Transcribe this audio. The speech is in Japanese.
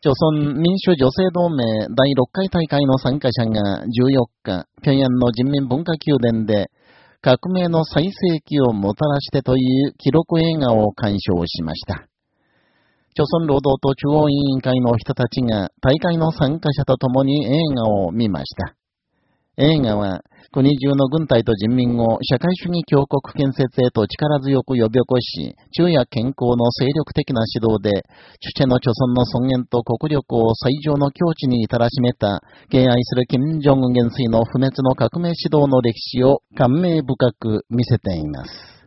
朝鮮民主女性同盟第6回大会の参加者が14日、平壌の人民文化宮殿で、革命の最盛期をもたらしてという記録映画を鑑賞しました。朝鮮労働党中央委員会の人たちが大会の参加者と共に映画を見ました。映画は、国中の軍隊と人民を社会主義強国建設へと力強く呼び起こし、昼夜健康の精力的な指導で、主チェの貯村の尊厳と国力を最上の境地に至らしめた、敬愛する金正恩元帥の不滅の革命指導の歴史を感銘深く見せています。